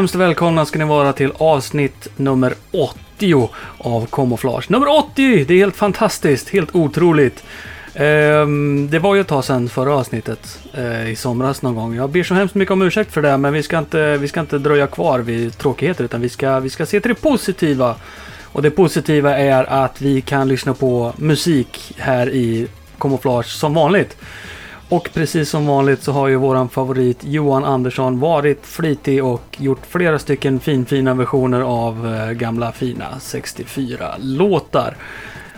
Hemskt välkomna ska ni vara till avsnitt nummer 80 av Camouflage. Nummer 80! Det är helt fantastiskt, helt otroligt. Ehm, det var ju ett tag sedan förra avsnittet eh, i somras någon gång. Jag ber så hemskt mycket om ursäkt för det, men vi ska inte, vi ska inte dröja kvar vid tråkigheter utan vi ska, vi ska se till det positiva. Och det positiva är att vi kan lyssna på musik här i Camouflage som vanligt. Och precis som vanligt så har ju våran favorit Johan Andersson varit flitig och gjort flera stycken finfina versioner av eh, gamla fina 64-låtar.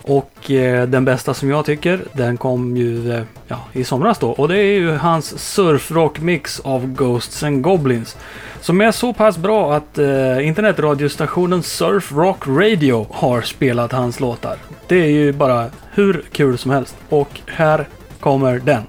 Och eh, den bästa som jag tycker, den kom ju eh, ja, i somras då. Och det är ju hans Surfrockmix av Ghosts and Goblins. Som är så pass bra att eh, internetradiostationen Surf Rock Radio har spelat hans låtar. Det är ju bara hur kul som helst. Och här kommer den.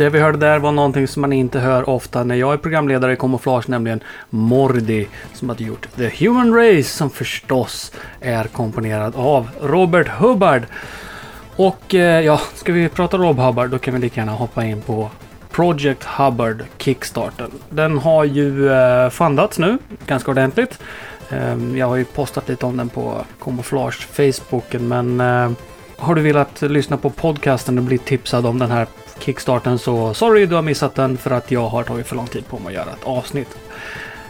Det vi hörde där var någonting som man inte hör ofta när jag är programledare i Camouflage, nämligen Mordi som hade gjort The Human Race som förstås är komponerad av Robert Hubbard. Och eh, ja, ska vi prata Rob Hubbard då kan vi lika gärna hoppa in på Project Hubbard Kickstarten. Den har ju eh, fundats nu ganska ordentligt. Ehm, jag har ju postat lite om den på Camouflage Facebooken men eh, har du velat lyssna på podcasten och bli tipsad om den här kickstarten så sorry du har missat den för att jag har tagit för lång tid på mig att göra ett avsnitt.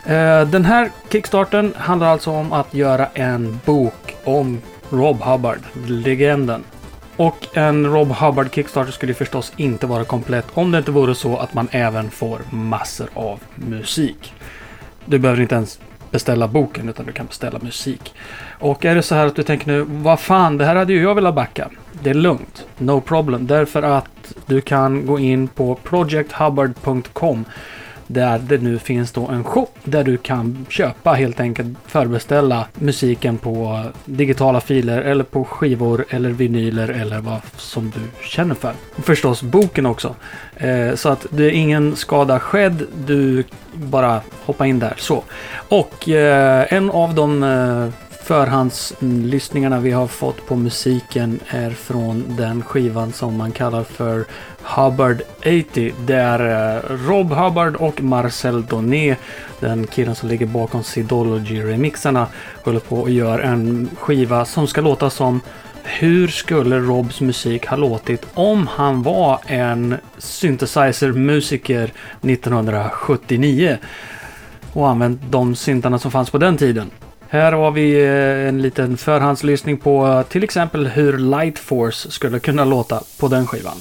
Eh, den här kickstarten handlar alltså om att göra en bok om Rob Hubbard, legenden. Och en Rob Hubbard Kickstarter skulle förstås inte vara komplett om det inte vore så att man även får massor av musik. Du behöver inte ens beställa boken utan du kan beställa musik. Och är det så här att du tänker nu, vad fan, det här hade ju jag velat backa. Det är lugnt, no problem, därför att du kan gå in på projecthubbard.com där det nu finns då en shop där du kan köpa helt enkelt förbeställa musiken på digitala filer eller på skivor eller vinyler eller vad som du känner för. Förstås boken också. Eh, så att det är ingen skada skedd. Du bara hoppa in där så. Och eh, en av de eh, förhandslyssningarna vi har fått på musiken är från den skivan som man kallar för Hubbard 80. Där är eh, Rob Hubbard och Marcel Doné, den killen som ligger bakom Sidology-remixarna, håller på och gör en skiva som ska låta som hur skulle Robs musik ha låtit om han var en synthesizer-musiker 1979 och använt de syntarna som fanns på den tiden. Här har vi eh, en liten förhandslyssning på eh, till exempel hur Light Force skulle kunna låta på den skivan.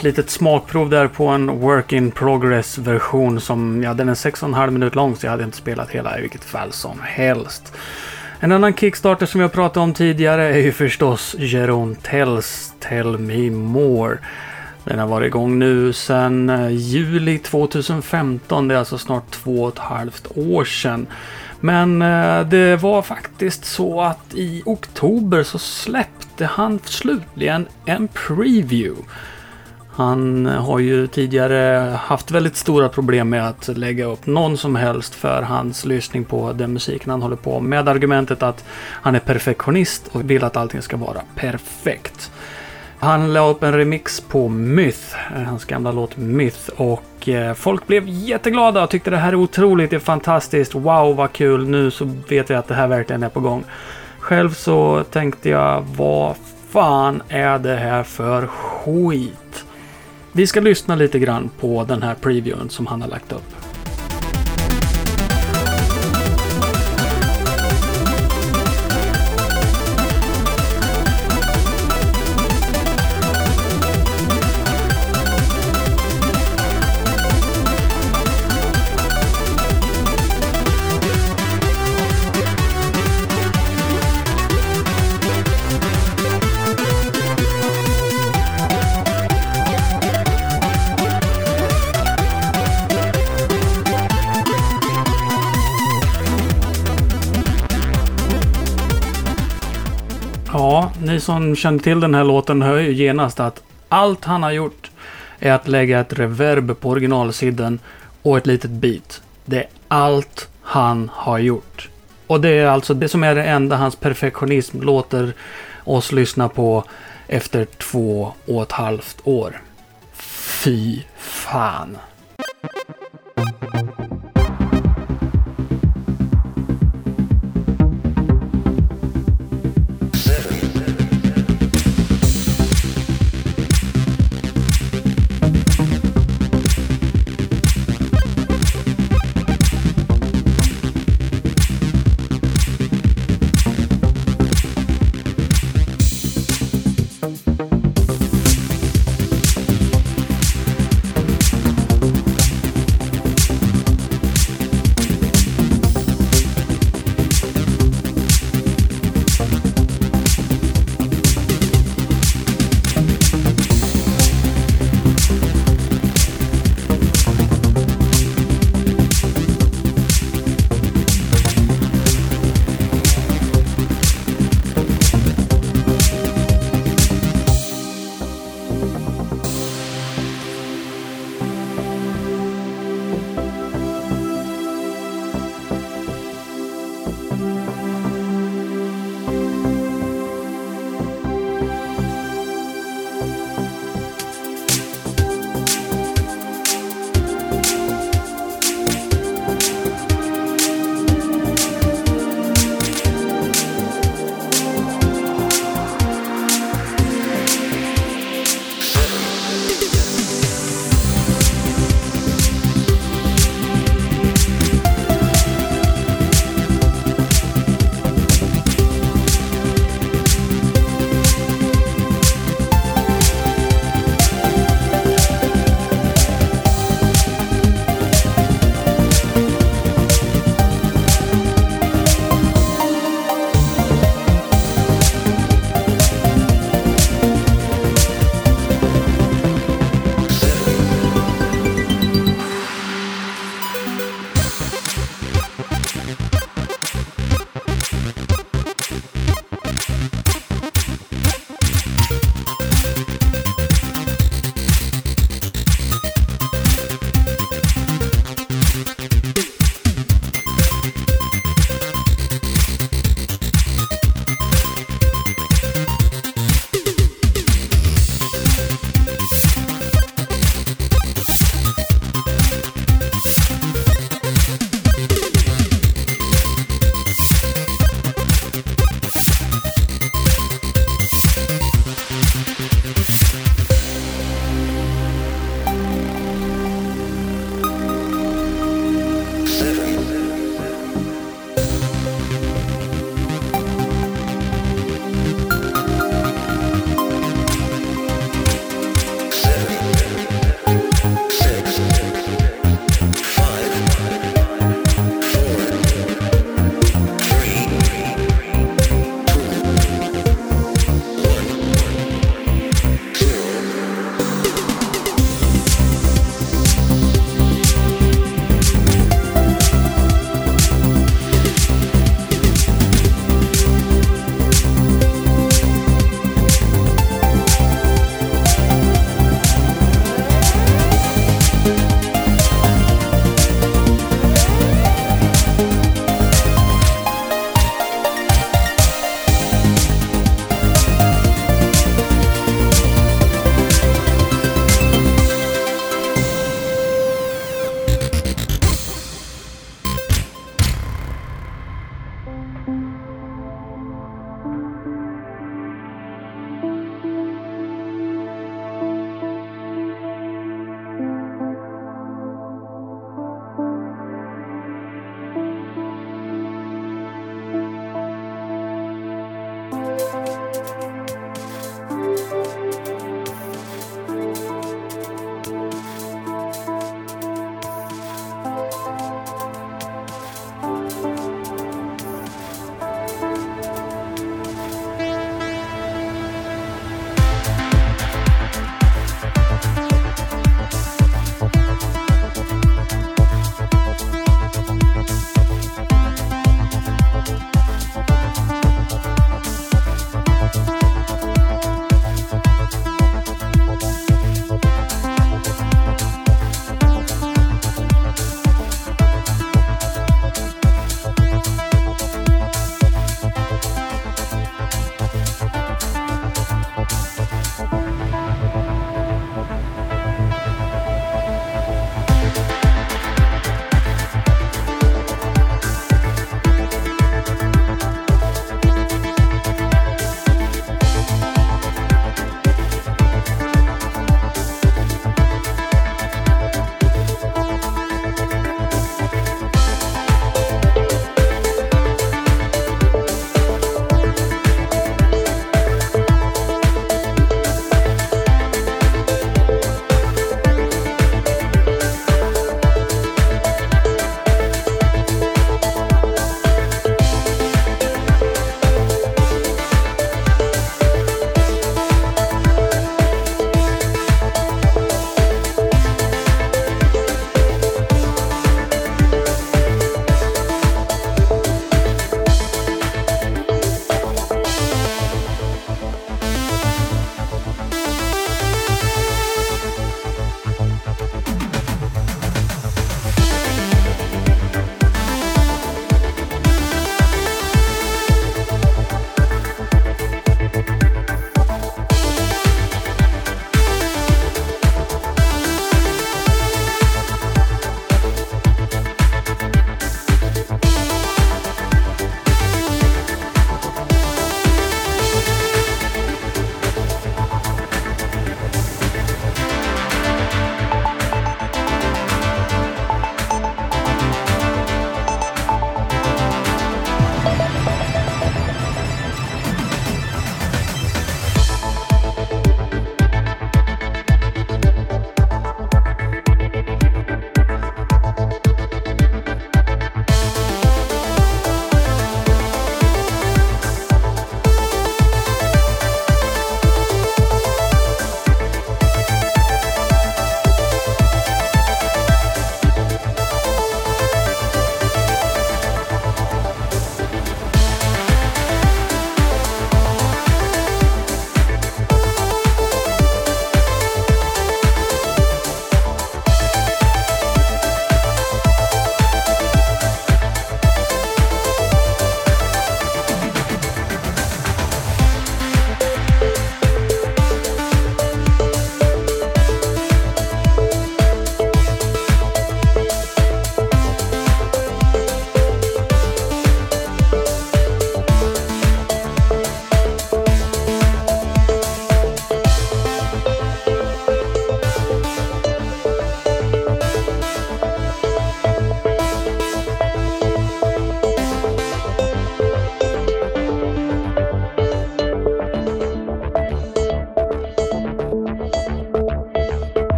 Ett litet smakprov där på en work in progress version som, ja den är 6,5 minut lång så jag hade inte spelat hela i vilket fall som helst. En annan Kickstarter som jag pratade om tidigare är ju förstås Jeroen Tells Tell Me More. Den har varit igång nu sedan eh, juli 2015. Det är alltså snart två och ett halvt år sedan. Men eh, det var faktiskt så att i oktober så släppte han slutligen en preview. Han har ju tidigare haft väldigt stora problem med att lägga upp någon som helst för hans lyssning på den musiken han håller på med argumentet att han är perfektionist och vill att allting ska vara perfekt. Han la upp en remix på Myth, hans gamla låt Myth och eh, folk blev jätteglada och tyckte det här är otroligt, det är fantastiskt, wow vad kul, nu så vet vi att det här verkligen är på gång. Själv så tänkte jag, vad fan är det här för skit? Vi ska lyssna lite grann på den här previewen som han har lagt upp. Ni som känner till den här låten hör ju genast att allt han har gjort är att lägga ett reverb på originalsidan och ett litet beat. Det är allt han har gjort. Och det är alltså det som är det enda hans perfektionism låter oss lyssna på efter två och ett halvt år. Fy fan.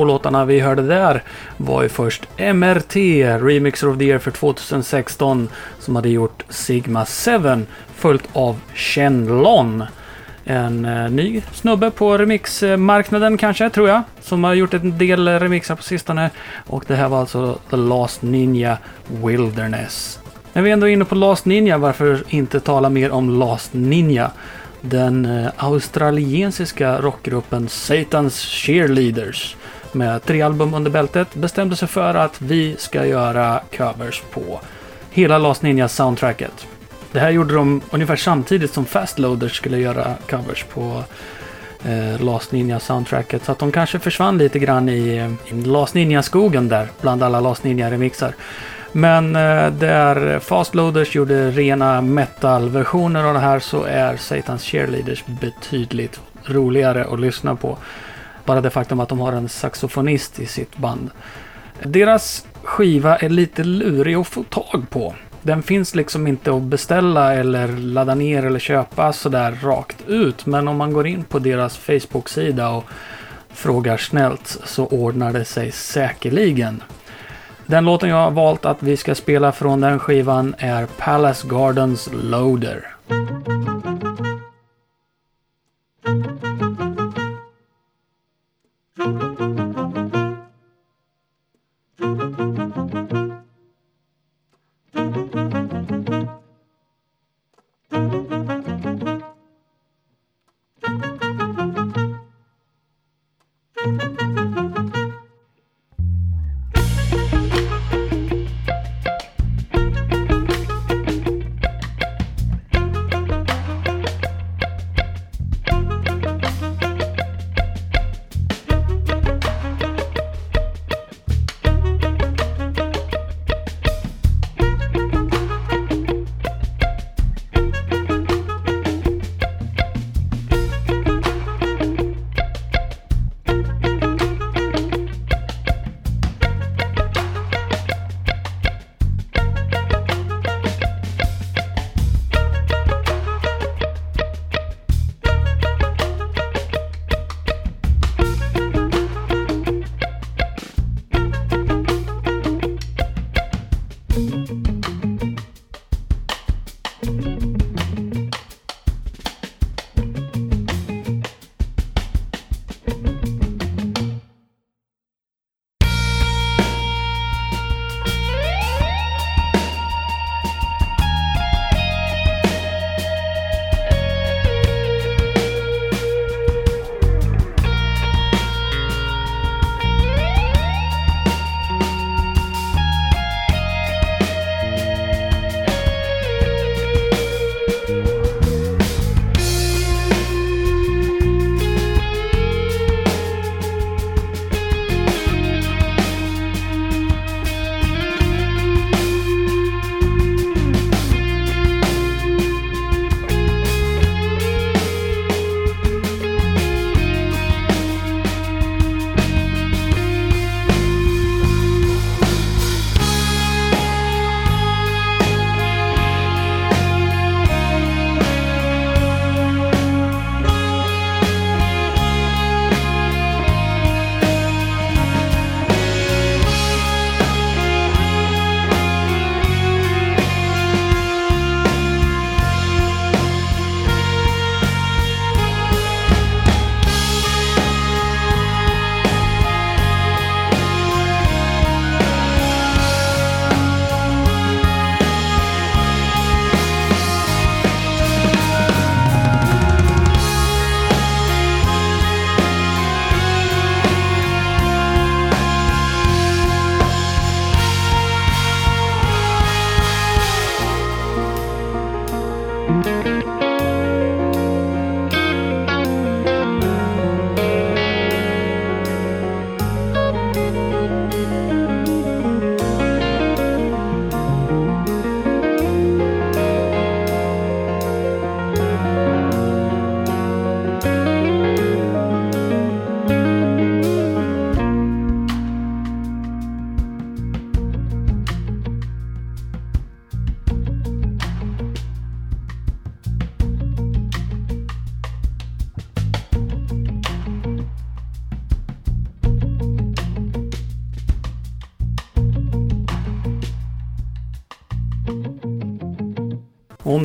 Två låtarna vi hörde där var ju först MRT, Remixer of the Year för 2016, som hade gjort Sigma 7, följt av Shenlon. En eh, ny snubbe på remixmarknaden kanske, tror jag, som har gjort en del remixar på sistone. Och det här var alltså The Last Ninja Wilderness. När vi ändå är inne på Last Ninja, varför inte tala mer om Last Ninja? Den eh, australiensiska rockgruppen Satans Cheerleaders med tre album under bältet bestämde sig för att vi ska göra covers på hela Last Ninja soundtracket. Det här gjorde de ungefär samtidigt som Fastloaders skulle göra covers på eh, Last Ninja soundtracket. Så att de kanske försvann lite grann i, i Last Ninja-skogen där bland alla Last Ninja-remixar. Men eh, där Fastloaders gjorde rena metal-versioner av det här så är Satans Cheerleaders betydligt roligare att lyssna på. Bara det faktum att de har en saxofonist i sitt band. Deras skiva är lite lurig att få tag på. Den finns liksom inte att beställa eller ladda ner eller köpa sådär rakt ut. Men om man går in på deras Facebook-sida och frågar snällt så ordnar det sig säkerligen. Den låten jag har valt att vi ska spela från den skivan är Palace Gardens Loader.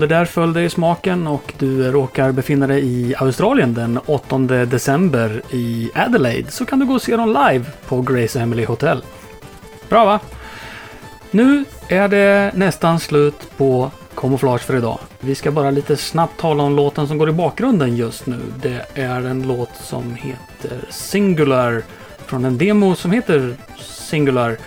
Det där föll dig i smaken och du råkar befinna dig i Australien den 8 december i Adelaide så kan du gå och se dem live på Grace Emily Hotel. Bra va? Nu är det nästan slut på Kamouflage för idag. Vi ska bara lite snabbt tala om låten som går i bakgrunden just nu. Det är en låt som heter Singular från en demo som heter Singular.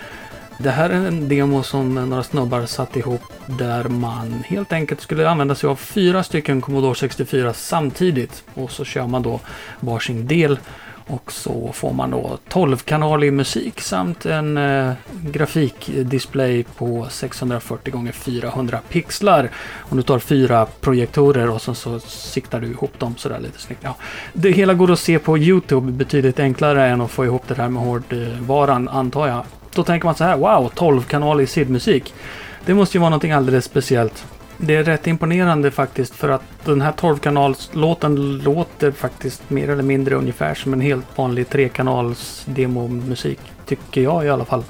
Det här är en demo som några snubbar satt ihop där man helt enkelt skulle använda sig av fyra stycken Commodore 64 samtidigt. Och så kör man då varsin del och så får man då 12-kanalig musik samt en eh, grafikdisplay på 640 x 400 pixlar. Om du tar fyra projektorer och sen så siktar du ihop dem sådär lite snyggt. Ja, det hela går att se på YouTube betydligt enklare än att få ihop det här med hårdvaran antar jag. Då tänker man så här, wow, 12-kanalig SID-musik. Det måste ju vara någonting alldeles speciellt. Det är rätt imponerande faktiskt för att den här 12-kanalslåten låter faktiskt mer eller mindre ungefär som en helt vanlig trekanals demomusik. Tycker jag i alla fall.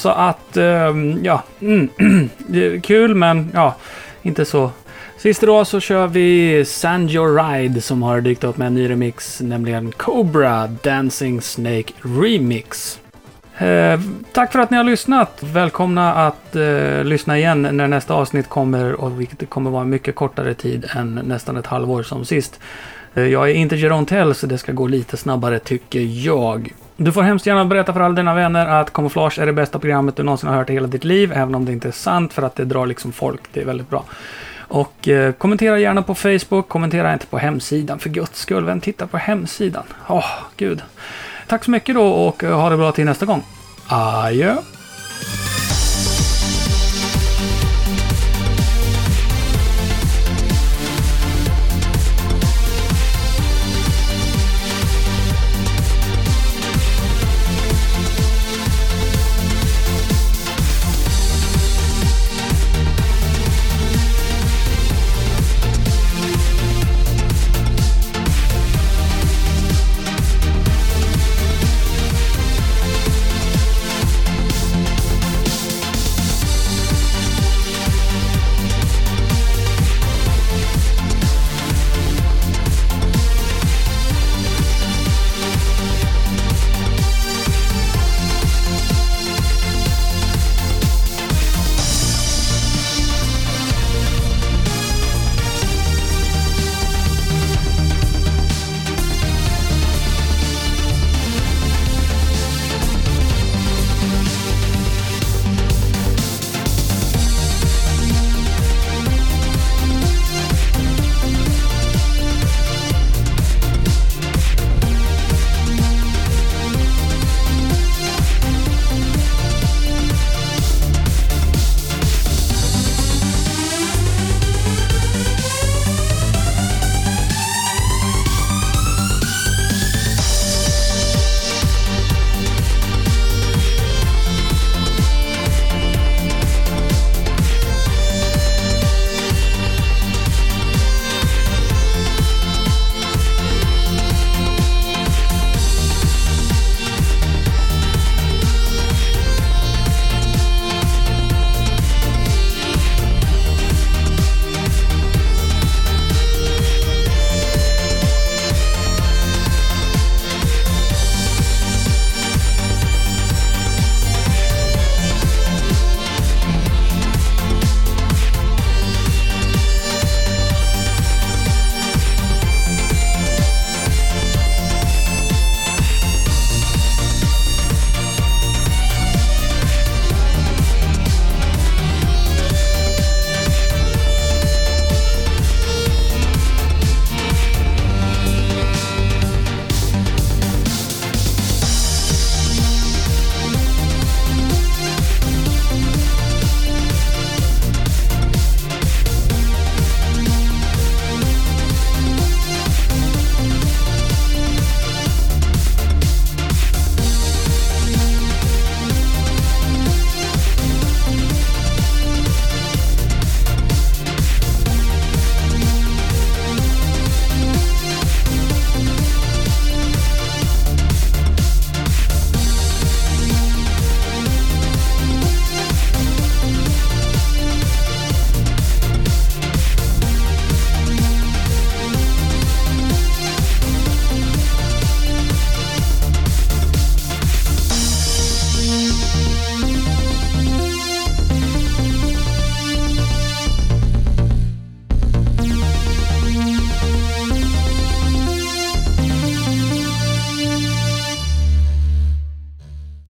Så att, ehm, ja, mm, det är kul men ja, inte så Sist idag så kör vi Sand Your Ride som har dykt upp med en ny remix, nämligen Cobra Dancing Snake Remix. Eh, tack för att ni har lyssnat. Välkomna att eh, lyssna igen när nästa avsnitt kommer och vilket kommer vara mycket kortare tid än nästan ett halvår som sist. Eh, jag är inte Jeroen Tell så det ska gå lite snabbare tycker jag. Du får hemskt gärna berätta för alla dina vänner att Camouflage är det bästa programmet du någonsin har hört i hela ditt liv, även om det inte är sant för att det drar liksom folk. Det är väldigt bra. Och eh, kommentera gärna på Facebook, kommentera inte på hemsidan för guds skull. Vem tittar på hemsidan? Åh, oh, gud. Tack så mycket då och eh, ha det bra till nästa gång. Adjö!